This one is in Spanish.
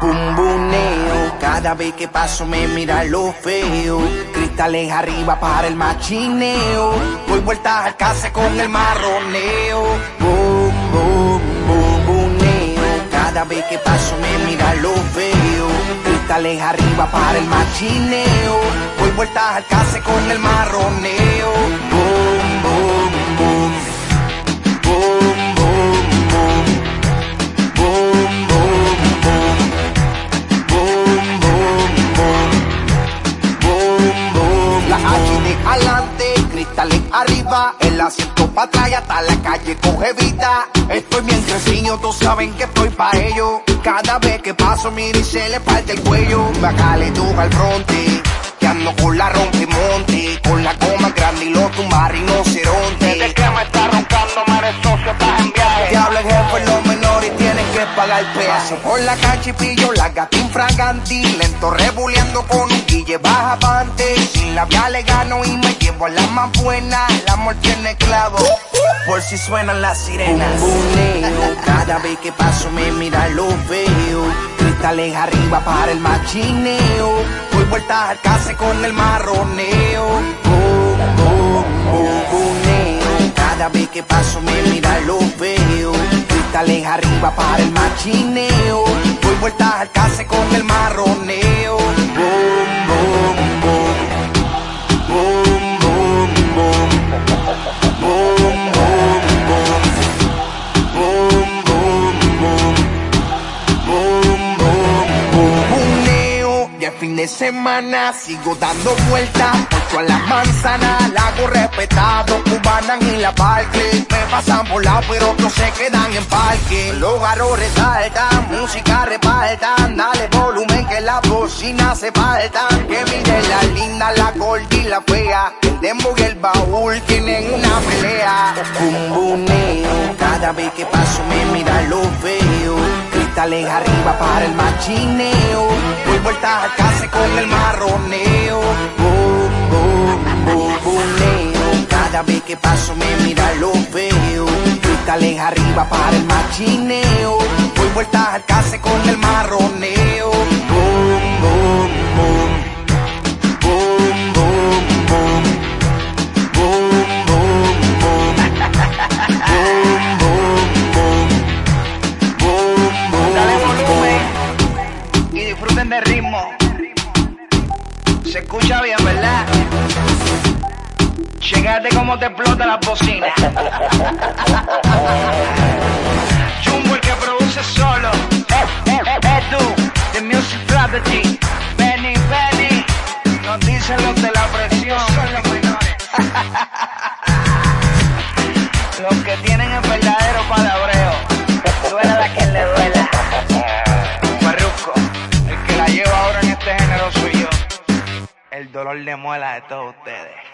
Bumbuneo, cada vez que paso me mira lo feo. Cristales arriba para el machineo. Voy vueltas al casa con el marroneo. Bum, bum, bumbuneo. Cada vez que paso me mira lo feo. Cristales arriba para el machineo. Voy vueltas al casa con el marroneo. HD adelante, cristales arriba, el asiento para atrás y hasta la calle coge vida. Estoy bien crecido, todos saben que estoy pa' ello. Cada vez que paso, mira y se le parte el cuello. Bacale tú al fronte, que ando con la monte, con la coma grande y los tumba rinoceronte. Peaje. Por la calle pillo la gata infraganti. Lento rebuleando con un guille baja pante. Sin labial le gano y me llevo a la más buena. El amor tiene clavo. Por si suenan las sirenas. Bumbuneo, cada vez que paso me mira lo feo. Cristales arriba para el machineo. Voy vueltas al casa con el marroneo. Bumbuneo. Cada vez que paso me. Cristales arriba para el machineo. Voy vueltas al casa con el marroneo. Boom, boom, boom. Boom, boom, boom. Boom, boom, boom. Boom, boom, boom. Boom, boom, boom. Buneo, ya es fin de semana, sigo dando vueltas, ocho a la manzana, la respetado, cubanan en la parque, me pasan por lado, pero otros se quedan en parque. Los garros resaltan, música repartan, dale volumen que la bocina se faltan, que miren la linda, la gorda y la fea, el dembow y el baúl tienen una pelea. Bumbuneo, cada vez que paso me mira lo feo, cristales arriba para el machineo, voy vueltas a casa con el marroneo. Buneo, cada vez que paso me mira lo feo, cristales arriba para el machineo, voy vueltas al casa con el marroneo. Boom, boom, boom. Boom, boom, boom. Boom, boom, boom. Boom, boom, boom. Boom, boom, Dale boom. volumen y disfruten del ritmo. Se escucha bien, ¿verdad? Checate cómo te explota la bocina. Jumbo el que produce solo. Eh, eh, eh, Edu, the music strategy. Benny, Benny. Nos dicen los de la presión. Los que tienen el verdadero palabreo. Duela la que le duela. Farruko, el que la lleva ahora en este género soy yo. El dolor de muela de todos ustedes.